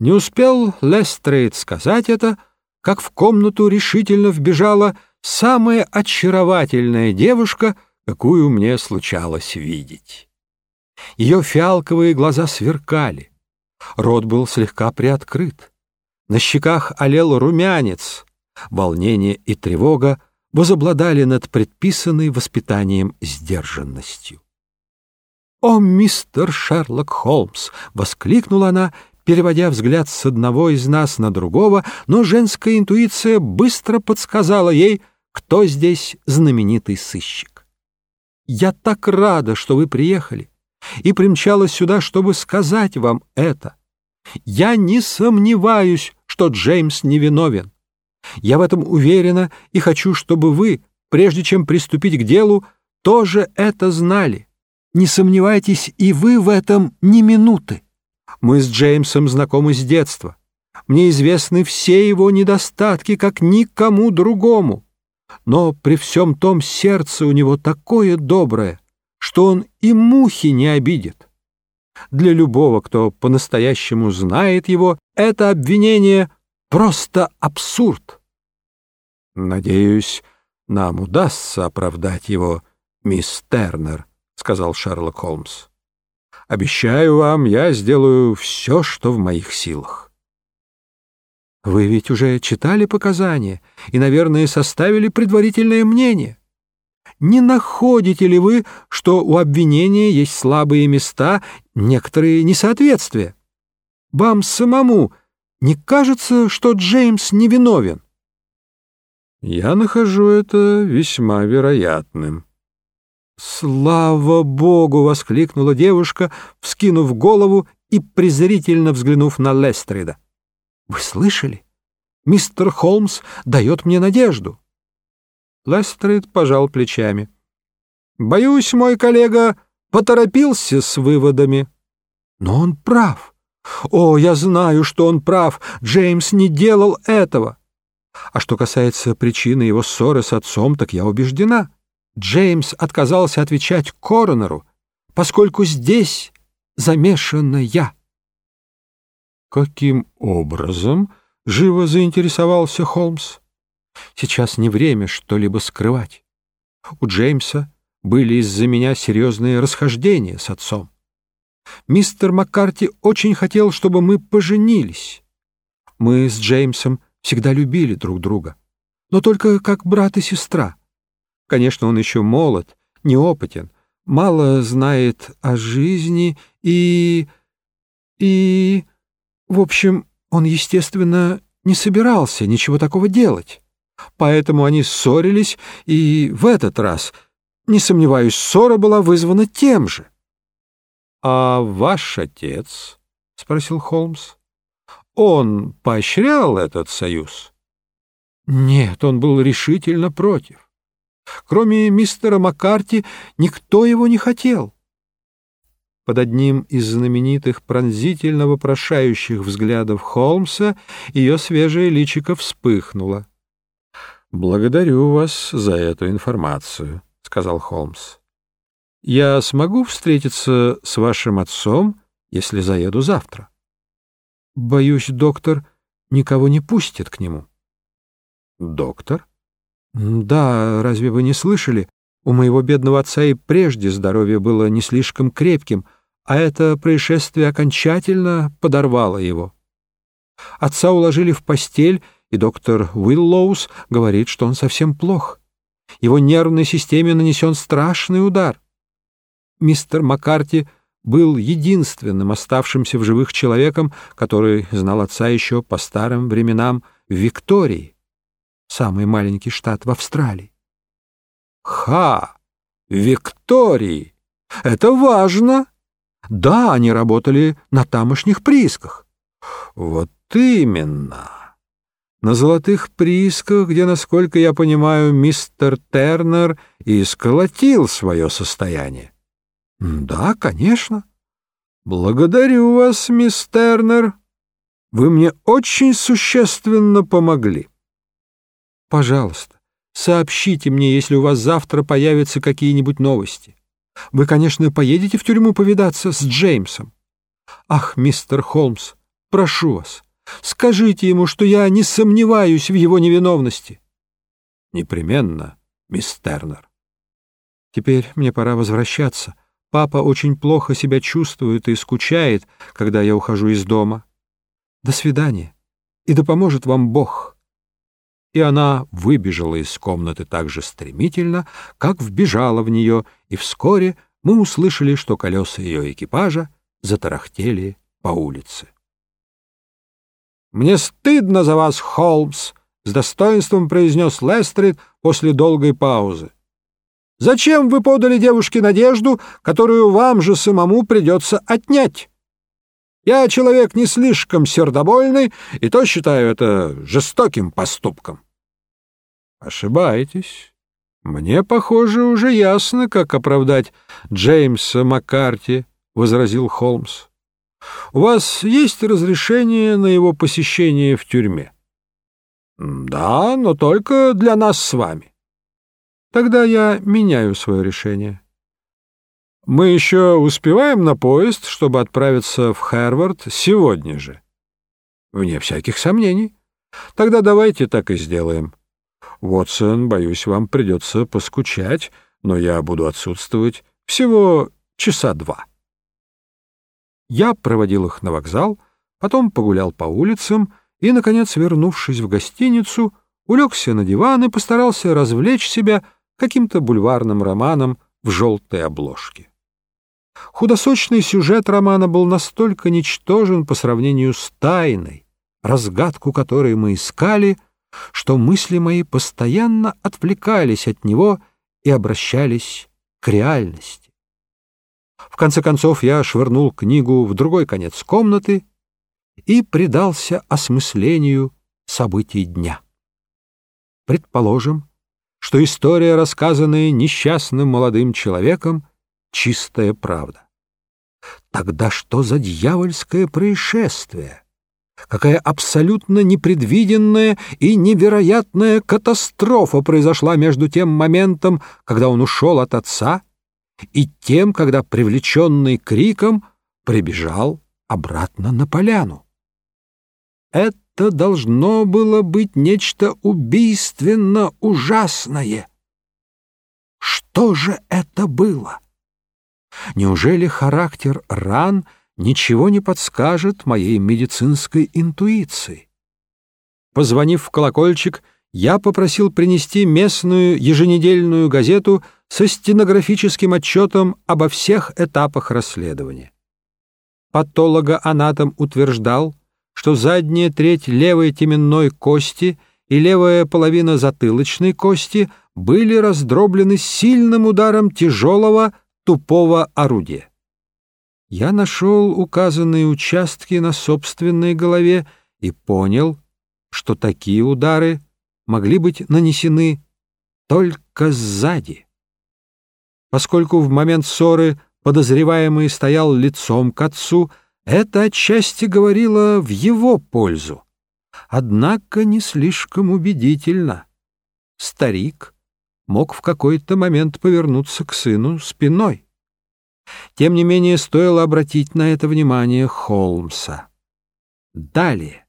Не успел Лестрейд сказать это, как в комнату решительно вбежала самая очаровательная девушка, какую мне случалось видеть. Ее фиалковые глаза сверкали, рот был слегка приоткрыт, на щеках олел румянец, волнение и тревога возобладали над предписанной воспитанием сдержанностью. «О, мистер Шерлок Холмс!» — воскликнула она, переводя взгляд с одного из нас на другого, но женская интуиция быстро подсказала ей, кто здесь знаменитый сыщик. «Я так рада, что вы приехали, и примчалась сюда, чтобы сказать вам это. Я не сомневаюсь, что Джеймс невиновен. Я в этом уверена и хочу, чтобы вы, прежде чем приступить к делу, тоже это знали. Не сомневайтесь и вы в этом ни минуты. Мы с Джеймсом знакомы с детства. Мне известны все его недостатки, как никому другому. Но при всем том сердце у него такое доброе, что он и мухи не обидит. Для любого, кто по-настоящему знает его, это обвинение просто абсурд. «Надеюсь, нам удастся оправдать его, мисс Тернер», — сказал Шерлок Холмс. Обещаю вам, я сделаю все, что в моих силах. Вы ведь уже читали показания и, наверное, составили предварительное мнение. Не находите ли вы, что у обвинения есть слабые места, некоторые несоответствия? Вам самому не кажется, что Джеймс невиновен? Я нахожу это весьма вероятным. «Слава Богу!» — воскликнула девушка, вскинув голову и презрительно взглянув на Лестрида. «Вы слышали? Мистер Холмс дает мне надежду». Лестрид пожал плечами. «Боюсь, мой коллега поторопился с выводами». «Но он прав. О, я знаю, что он прав. Джеймс не делал этого. А что касается причины его ссоры с отцом, так я убеждена». Джеймс отказался отвечать коронеру, поскольку здесь замешана я. «Каким образом?» — живо заинтересовался Холмс. «Сейчас не время что-либо скрывать. У Джеймса были из-за меня серьезные расхождения с отцом. Мистер Маккарти очень хотел, чтобы мы поженились. Мы с Джеймсом всегда любили друг друга, но только как брат и сестра. Конечно, он еще молод, неопытен, мало знает о жизни и... и... В общем, он, естественно, не собирался ничего такого делать. Поэтому они ссорились, и в этот раз, не сомневаюсь, ссора была вызвана тем же. — А ваш отец? — спросил Холмс. — Он поощрял этот союз? — Нет, он был решительно против. Кроме мистера Маккарти никто его не хотел. Под одним из знаменитых пронзительно вопрошающих взглядов Холмса ее свежее личико вспыхнуло. «Благодарю вас за эту информацию», — сказал Холмс. «Я смогу встретиться с вашим отцом, если заеду завтра?» «Боюсь, доктор никого не пустит к нему». «Доктор?» «Да, разве вы не слышали? У моего бедного отца и прежде здоровье было не слишком крепким, а это происшествие окончательно подорвало его. Отца уложили в постель, и доктор Уиллоус говорит, что он совсем плох. Его нервной системе нанесен страшный удар. Мистер Маккарти был единственным оставшимся в живых человеком, который знал отца еще по старым временам в Виктории самый маленький штат в Австралии. Ха! Виктории! Это важно! Да, они работали на тамошних приисках. Вот именно. На золотых приисках, где, насколько я понимаю, мистер Тернер и сколотил свое состояние. Да, конечно. Благодарю вас, мисс Тернер. Вы мне очень существенно помогли. Пожалуйста, сообщите мне, если у вас завтра появятся какие-нибудь новости. Вы, конечно, поедете в тюрьму повидаться с Джеймсом. Ах, мистер Холмс, Прошу вас, скажите ему, что я не сомневаюсь в его невиновности. Непременно, мисс Тернер. Теперь мне пора возвращаться. Папа очень плохо себя чувствует и скучает, когда я ухожу из дома. До свидания, и да поможет вам Бог. И она выбежала из комнаты так же стремительно, как вбежала в нее, и вскоре мы услышали, что колеса ее экипажа затарахтели по улице. «Мне стыдно за вас, Холмс!» — с достоинством произнес Лестрид после долгой паузы. «Зачем вы подали девушке надежду, которую вам же самому придется отнять? Я человек не слишком сердобольный, и то считаю это жестоким поступком». «Ошибаетесь. Мне, похоже, уже ясно, как оправдать Джеймса Маккарти», — возразил Холмс. «У вас есть разрешение на его посещение в тюрьме?» «Да, но только для нас с вами». «Тогда я меняю свое решение». «Мы еще успеваем на поезд, чтобы отправиться в Харвард сегодня же?» «Вне всяких сомнений. Тогда давайте так и сделаем. Вотсон, боюсь, вам придется поскучать, но я буду отсутствовать всего часа два». Я проводил их на вокзал, потом погулял по улицам и, наконец, вернувшись в гостиницу, улегся на диван и постарался развлечь себя каким-то бульварным романом в желтой обложке. Худосочный сюжет романа был настолько ничтожен по сравнению с тайной, разгадку которой мы искали, что мысли мои постоянно отвлекались от него и обращались к реальности. В конце концов я швырнул книгу в другой конец комнаты и предался осмыслению событий дня. Предположим, что история, рассказанная несчастным молодым человеком, чистая правда. Тогда что за дьявольское происшествие? Какая абсолютно непредвиденная и невероятная катастрофа произошла между тем моментом, когда он ушел от отца, и тем, когда, привлеченный криком, прибежал обратно на поляну. Это должно было быть нечто убийственно ужасное. Что же это было? Неужели характер ран ничего не подскажет моей медицинской интуиции? Позвонив в колокольчик, я попросил принести местную еженедельную газету со стенографическим отчетом обо всех этапах расследования. Патологоанатом утверждал, что задняя треть левой теменной кости и левая половина затылочной кости были раздроблены сильным ударом тяжелого тупого орудия. Я нашел указанные участки на собственной голове и понял, что такие удары могли быть нанесены только сзади. Поскольку в момент ссоры подозреваемый стоял лицом к отцу, это отчасти говорило в его пользу. Однако не слишком убедительно. Старик мог в какой-то момент повернуться к сыну спиной. Тем не менее, стоило обратить на это внимание Холмса. Далее.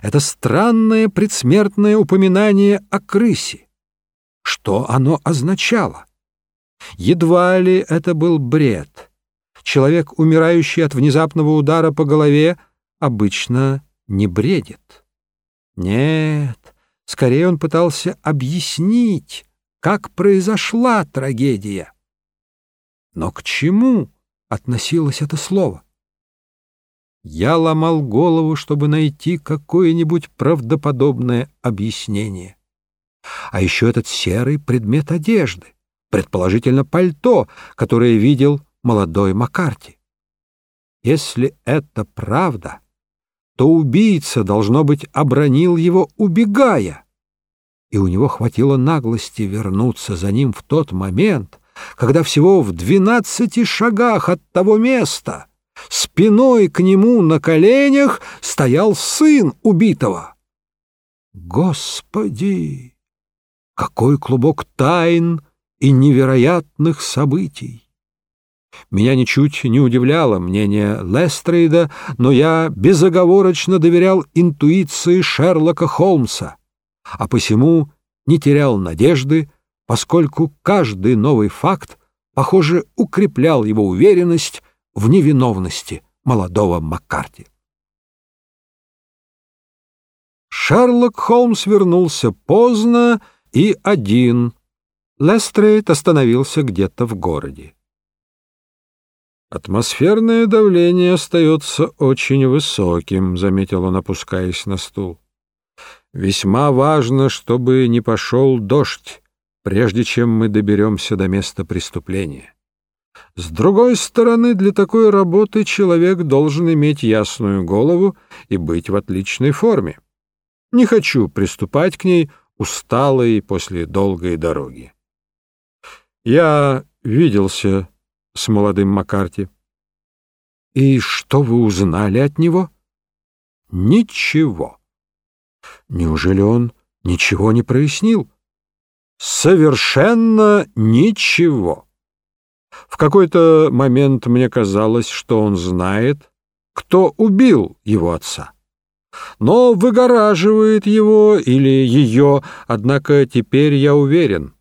Это странное предсмертное упоминание о крысе. Что оно означало? Едва ли это был бред. Человек, умирающий от внезапного удара по голове, обычно не бредит. Нет, скорее он пытался объяснить, как произошла трагедия. Но к чему относилось это слово? Я ломал голову, чтобы найти какое-нибудь правдоподобное объяснение. А еще этот серый предмет одежды предположительно пальто, которое видел молодой Маккарти. Если это правда, то убийца, должно быть, обронил его, убегая, и у него хватило наглости вернуться за ним в тот момент, когда всего в двенадцати шагах от того места спиной к нему на коленях стоял сын убитого. Господи! Какой клубок тайн! и невероятных событий. Меня ничуть не удивляло мнение Лестрейда, но я безоговорочно доверял интуиции Шерлока Холмса, а посему не терял надежды, поскольку каждый новый факт, похоже, укреплял его уверенность в невиновности молодого Маккарти. Шерлок Холмс вернулся поздно и один. Лестрейд остановился где-то в городе. «Атмосферное давление остается очень высоким», — заметил он, опускаясь на стул. «Весьма важно, чтобы не пошел дождь, прежде чем мы доберемся до места преступления. С другой стороны, для такой работы человек должен иметь ясную голову и быть в отличной форме. Не хочу приступать к ней усталой после долгой дороги. Я виделся с молодым Маккарти. И что вы узнали от него? Ничего. Неужели он ничего не прояснил? Совершенно ничего. В какой-то момент мне казалось, что он знает, кто убил его отца. Но выгораживает его или ее, однако теперь я уверен —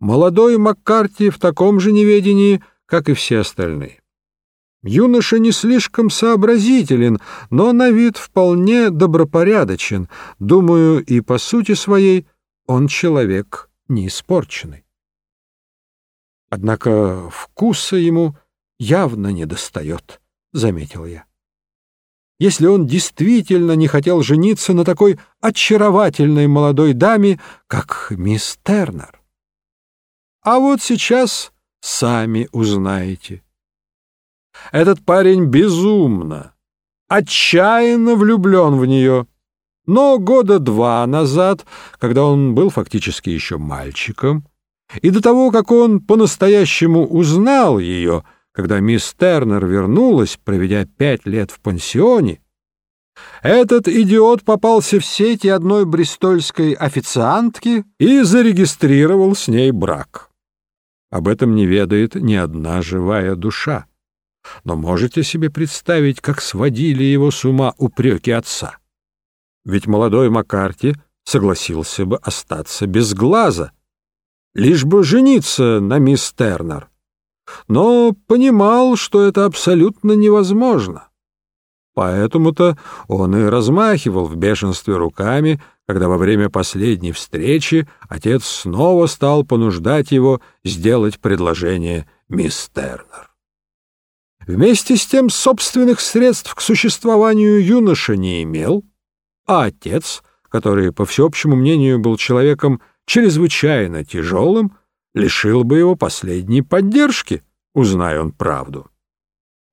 Молодой Маккарти в таком же неведении, как и все остальные. Юноша не слишком сообразителен, но на вид вполне добропорядочен. Думаю, и по сути своей он человек не испорченный. Однако вкуса ему явно не достает, — заметил я. Если он действительно не хотел жениться на такой очаровательной молодой даме, как мисс Тернер. А вот сейчас сами узнаете. Этот парень безумно, отчаянно влюблен в нее. Но года два назад, когда он был фактически еще мальчиком, и до того, как он по-настоящему узнал ее, когда мисс Тернер вернулась, проведя пять лет в пансионе, этот идиот попался в сети одной бристольской официантки и зарегистрировал с ней брак. Об этом не ведает ни одна живая душа. Но можете себе представить, как сводили его с ума упреки отца? Ведь молодой Маккарти согласился бы остаться без глаза, лишь бы жениться на мисс Тернер. Но понимал, что это абсолютно невозможно. Поэтому-то он и размахивал в бешенстве руками, когда во время последней встречи отец снова стал понуждать его сделать предложение мисс Тернер. Вместе с тем собственных средств к существованию юноша не имел, а отец, который, по всеобщему мнению, был человеком чрезвычайно тяжелым, лишил бы его последней поддержки, узнай он правду.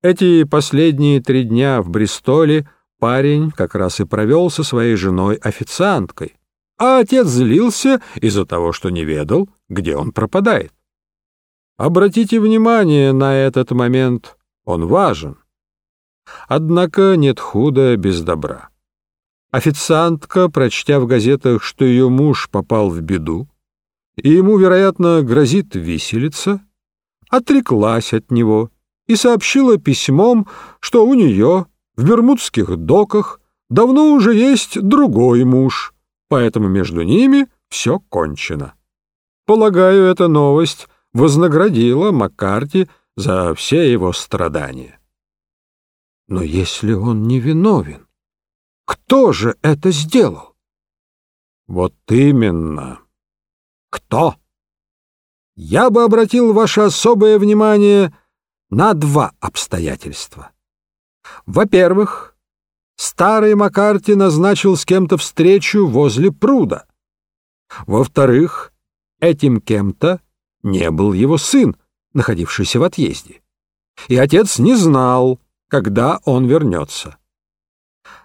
Эти последние три дня в Бристоле парень как раз и провел со своей женой-официанткой, а отец злился из-за того, что не ведал, где он пропадает. Обратите внимание на этот момент, он важен. Однако нет худа без добра. Официантка, прочтя в газетах, что ее муж попал в беду, и ему, вероятно, грозит виселица, отреклась от него и сообщила письмом, что у нее в Бермудских доках давно уже есть другой муж, поэтому между ними все кончено. Полагаю, эта новость вознаградила Маккарти за все его страдания. Но если он не виновен, кто же это сделал? Вот именно. Кто? Я бы обратил ваше особое внимание на два обстоятельства. Во-первых, старый Маккарти назначил с кем-то встречу возле пруда. Во-вторых, этим кем-то не был его сын, находившийся в отъезде. И отец не знал, когда он вернется.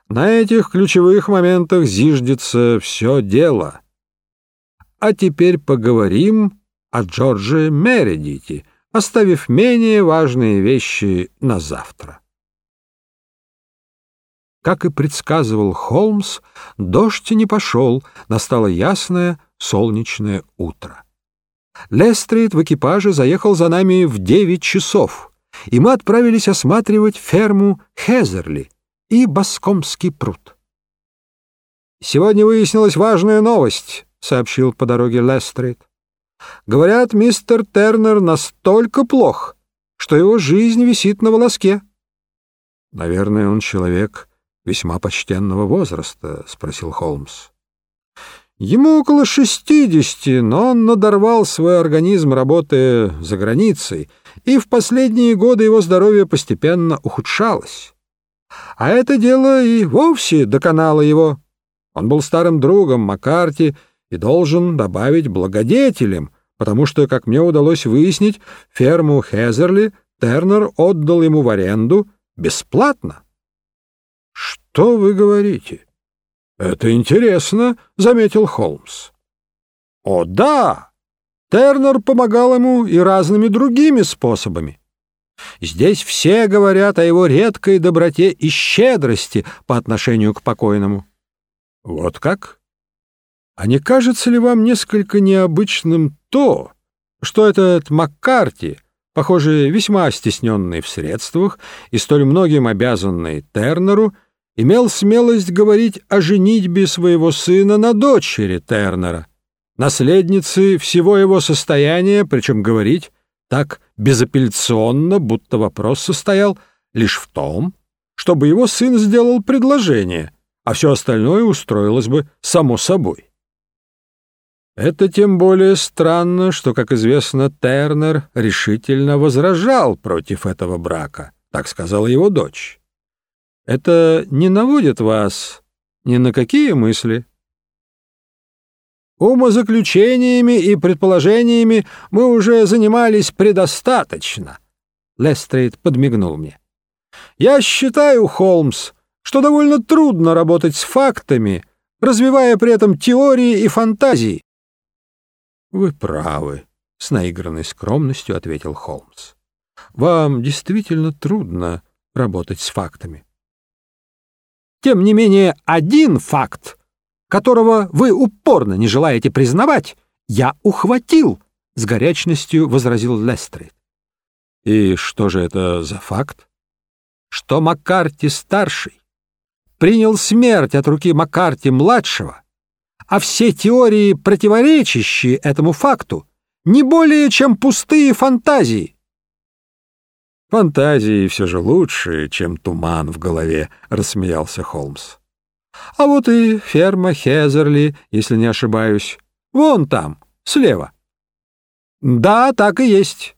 На этих ключевых моментах зиждется все дело. А теперь поговорим о Джордже Мередите, оставив менее важные вещи на завтра. Как и предсказывал Холмс, дождь не пошел, настало ясное солнечное утро. Лестрейд в экипаже заехал за нами в девять часов, и мы отправились осматривать ферму Хезерли и Баскомский пруд. «Сегодня выяснилась важная новость», — сообщил по дороге Лестрейд. «Говорят, мистер Тернер настолько плох, что его жизнь висит на волоске». «Наверное, он человек весьма почтенного возраста?» — спросил Холмс. Ему около шестидесяти, но он надорвал свой организм, работая за границей, и в последние годы его здоровье постепенно ухудшалось. А это дело и вовсе доконало его. Он был старым другом Маккарти и должен добавить благодетелем, потому что, как мне удалось выяснить, ферму Хезерли Тернер отдал ему в аренду бесплатно. — Что вы говорите? — «Это интересно», — заметил Холмс. «О, да! Тернер помогал ему и разными другими способами. Здесь все говорят о его редкой доброте и щедрости по отношению к покойному». «Вот как? А не кажется ли вам несколько необычным то, что этот Маккарти, похоже, весьма стесненный в средствах и столь многим обязанный Тернеру, — имел смелость говорить о женитьбе своего сына на дочери Тернера, наследницы всего его состояния, причем говорить так безапелляционно, будто вопрос состоял лишь в том, чтобы его сын сделал предложение, а все остальное устроилось бы само собой. Это тем более странно, что, как известно, Тернер решительно возражал против этого брака, так сказала его дочь. Это не наводит вас ни на какие мысли? Умозаключениями и предположениями мы уже занимались предостаточно. Лестрейд подмигнул мне. Я считаю, Холмс, что довольно трудно работать с фактами, развивая при этом теории и фантазии. Вы правы, с наигранной скромностью ответил Холмс. Вам действительно трудно работать с фактами. Тем не менее, один факт, которого вы упорно не желаете признавать, я ухватил, — с горячностью возразил Лестрейд. И что же это за факт? Что Маккарти-старший принял смерть от руки Маккарти-младшего, а все теории, противоречащие этому факту, не более чем пустые фантазии, «Фантазии все же лучше, чем туман в голове», — рассмеялся Холмс. «А вот и ферма Хезерли, если не ошибаюсь. Вон там, слева». «Да, так и есть.